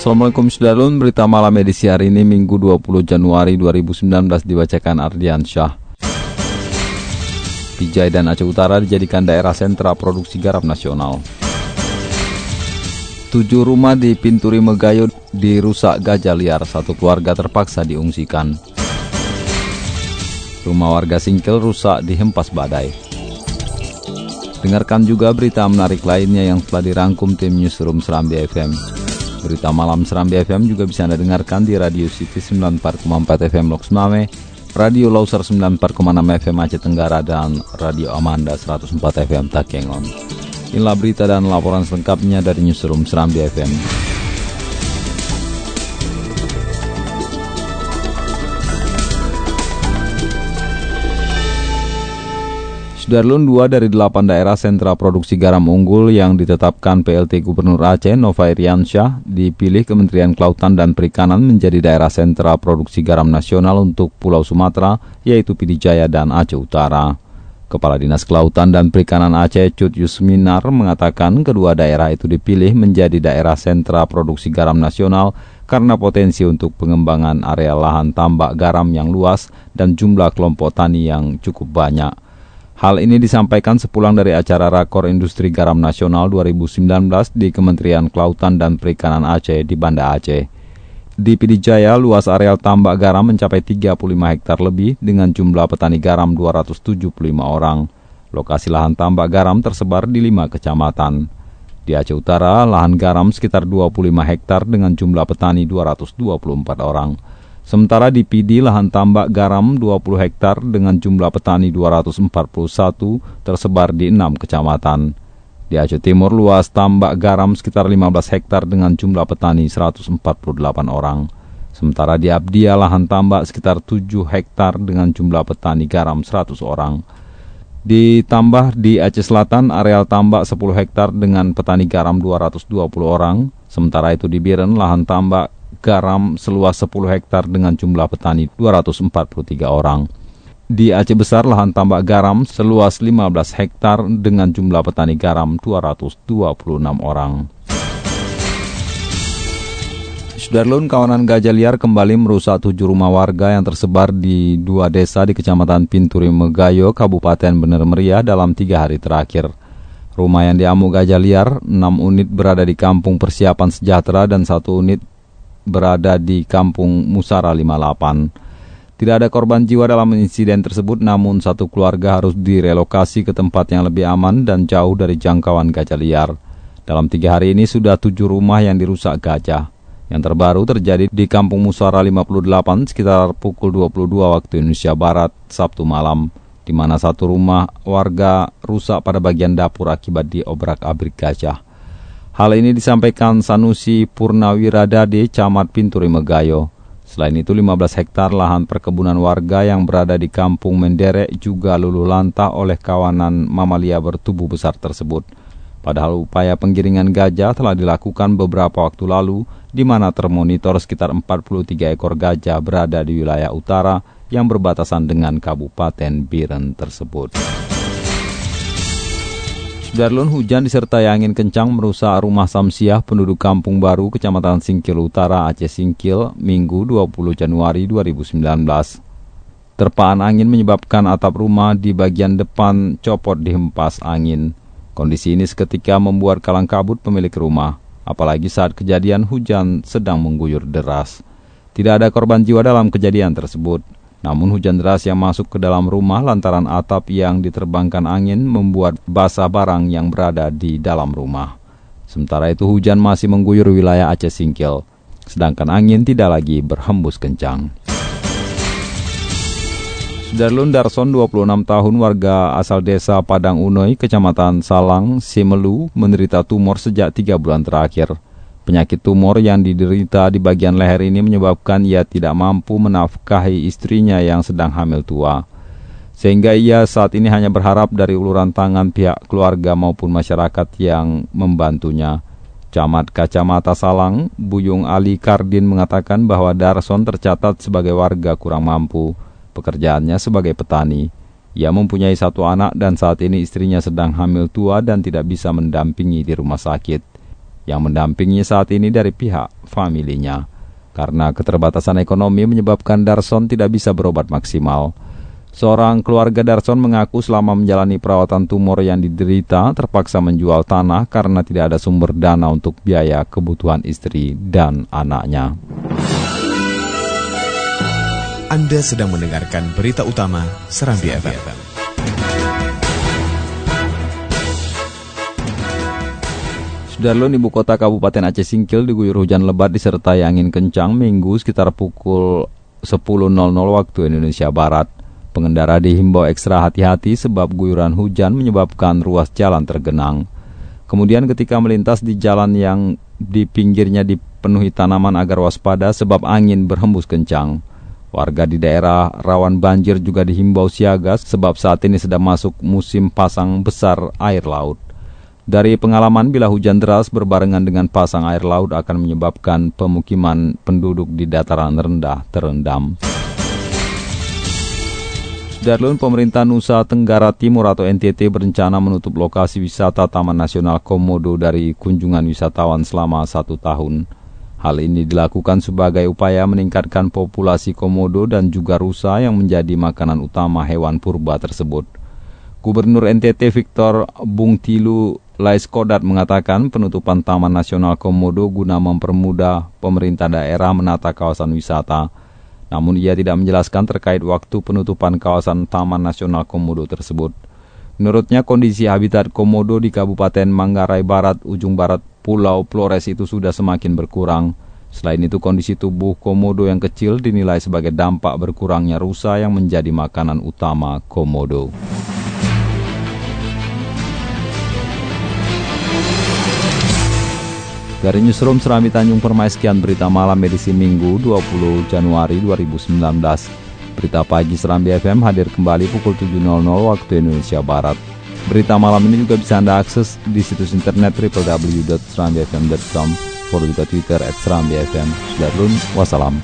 Assalamualaikum Sudarlun, berita malam edisi hari ini Minggu 20 Januari 2019 dibacakan Ardian Syah. Pijai dan Aceh Utara dijadikan daerah sentra produksi garam nasional. Tujuh rumah di Pinturi Megayo dirusak gajah liar, satu keluarga terpaksa diungsikan. Rumah warga Singkil rusak dihempas badai. Dengarkan juga berita menarik lainnya yang telah dirangkum tim Newsroom Serambi FM. Berita malam Serambi FM juga bisa Anda dengarkan di Radio City 94,4 FM Loks Mame, Radio Lauser 94,6 FM Aceh Tenggara, dan Radio Amanda 104 FM Takengon. Inilah berita dan laporan selengkapnya dari Newsroom Serambi FM. Sudarlun dua dari delapan daerah sentra produksi garam unggul yang ditetapkan PLT Gubernur Aceh Nova Iriansyah dipilih Kementerian Kelautan dan Perikanan menjadi daerah sentra produksi garam nasional untuk Pulau Sumatera yaitu Pidijaya dan Aceh Utara. Kepala Dinas Kelautan dan Perikanan Aceh Cut Yusminar mengatakan kedua daerah itu dipilih menjadi daerah sentra produksi garam nasional karena potensi untuk pengembangan area lahan tambak garam yang luas dan jumlah kelompok tani yang cukup banyak. Hal ini disampaikan sepulang dari acara Rakor Industri Garam Nasional 2019 di Kementerian Kelautan dan Perikanan Aceh di Banda Aceh. Di Pidijaya, luas areal tambak garam mencapai 35 hektar lebih dengan jumlah petani garam 275 orang. Lokasi lahan tambak garam tersebar di lima kecamatan. Di Aceh Utara, lahan garam sekitar 25 hektar dengan jumlah petani 224 orang. Sementara di Pidi lahan tambak garam 20 hektar dengan jumlah petani 241 tersebar di 6 kecamatan. Di Aceh Timur luas tambak garam sekitar 15 hektar dengan jumlah petani 148 orang. Sementara di Abdia lahan tambak sekitar 7 hektar dengan jumlah petani garam 100 orang. Ditambah di Aceh Selatan areal tambak 10 hektar dengan petani garam 220 orang. Sementara itu di Biren lahan tambak garam seluas 10 hektar dengan jumlah petani 243 orang. Di Aceh Besar, lahan tambak garam seluas 15 hektar dengan jumlah petani garam 226 orang. Sudarlun, kawanan gajah liar kembali merusak tujuh rumah warga yang tersebar di dua desa di Kecamatan Pinturi Megayo, Kabupaten Bener Meriah dalam tiga hari terakhir. Rumah yang diamuk gajah liar, enam unit berada di Kampung Persiapan Sejahtera dan satu unit berada di Kampung Musara 58. Tidak ada korban jiwa dalam insiden tersebut, namun satu keluarga harus direlokasi ke tempat yang lebih aman dan jauh dari jangkauan gajah liar. Dalam tiga hari ini sudah tujuh rumah yang dirusak gajah. Yang terbaru terjadi di Kampung Musara 58 sekitar pukul 22 waktu Indonesia Barat, Sabtu malam, di mana satu rumah warga rusak pada bagian dapur akibat diobrak-abrik gajah. Hal ini disampaikan Sanusi Purnawiradade, Camat Pinturi Megayo. Selain itu 15 hektar lahan perkebunan warga yang berada di Kampung Menderek juga luluh lantah oleh kawanan mamalia bertubuh besar tersebut. Padahal upaya penggiringan gajah telah dilakukan beberapa waktu lalu, di mana termonitor sekitar 43 ekor gajah berada di wilayah utara yang berbatasan dengan Kabupaten Biren tersebut. Darlun hujan disertai angin kencang merusak rumah Samsiah penduduk Kampung Baru, Kecamatan Singkil Utara, Aceh Singkil, Minggu 20 Januari 2019. Terpaan angin menyebabkan atap rumah di bagian depan copot dihempas angin. Kondisi ini seketika membuat kalang kabut pemilik rumah, apalagi saat kejadian hujan sedang mengguyur deras. Tidak ada korban jiwa dalam kejadian tersebut. Namun hujan deras yang masuk ke dalam rumah lantaran atap yang diterbangkan angin membuat basah barang yang berada di dalam rumah. Sementara itu hujan masih mengguyur wilayah Aceh Singkil, sedangkan angin tidak lagi berhembus kencang. Sudarlun Darson, 26 tahun warga asal desa Padang Unoy, kecamatan Salang, Simelu, menderita tumor sejak tiga bulan terakhir. Penyakit tumor yang diderita di bagian leher ini menyebabkan ia tidak mampu menafkahi istrinya yang sedang hamil tua. Sehingga ia saat ini hanya berharap dari uluran tangan pihak keluarga maupun masyarakat yang membantunya. Camat Kacamata Salang, Buyung Ali Kardin mengatakan bahwa Darson tercatat sebagai warga kurang mampu. Pekerjaannya sebagai petani. Ia mempunyai satu anak dan saat ini istrinya sedang hamil tua dan tidak bisa mendampingi di rumah sakit. Yang mendampingi saat ini dari pihak familinya. Karena keterbatasan ekonomi menyebabkan Darson tidak bisa berobat maksimal. Seorang keluarga Darson mengaku selama menjalani perawatan tumor yang diderita terpaksa menjual tanah karena tidak ada sumber dana untuk biaya kebutuhan istri dan anaknya. Anda sedang mendengarkan berita utama Serambi, FM. Sudarlun ibu kota Kabupaten Aceh Singkil diguyur hujan lebat disertai angin kencang minggu sekitar pukul 10.00 waktu Indonesia Barat. Pengendara dihimbau ekstra hati-hati sebab guyuran hujan menyebabkan ruas jalan tergenang. Kemudian ketika melintas di jalan yang di pinggirnya dipenuhi tanaman agar waspada sebab angin berhembus kencang. Warga di daerah rawan banjir juga dihimbau siaga sebab saat ini sedang masuk musim pasang besar air laut. Dari pengalaman bila hujan deras berbarengan dengan pasang air laut akan menyebabkan pemukiman penduduk di dataran rendah terendam. Darlun pemerintah Nusa Tenggara Timur atau NTT berencana menutup lokasi wisata Taman Nasional Komodo dari kunjungan wisatawan selama satu tahun. Hal ini dilakukan sebagai upaya meningkatkan populasi komodo dan juga rusa yang menjadi makanan utama hewan purba tersebut. Gubernur NTT Victor Bungtilu Laiskodat mengatakan penutupan Taman Nasional Komodo guna mempermudah pemerintah daerah menata kawasan wisata. Namun ia tidak menjelaskan terkait waktu penutupan kawasan Taman Nasional Komodo tersebut. Menurutnya kondisi habitat komodo di Kabupaten Manggarai Barat, ujung barat Pulau Flores itu sudah semakin berkurang. Selain itu kondisi tubuh komodo yang kecil dinilai sebagai dampak berkurangnya rusa yang menjadi makanan utama komodo. Dari Newsroom Serambi Tanjung Permai sekian berita malam edisi Minggu 20 Januari 2019. Berita pagi Serambi FM hadir kembali pukul 7.00 waktu Indonesia Barat. Berita malam ini juga bisa Anda akses di situs internet www.serambifm.com. Follow juga Twitter at Serambi FM. Sudah wassalam.